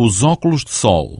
os óculos de sol.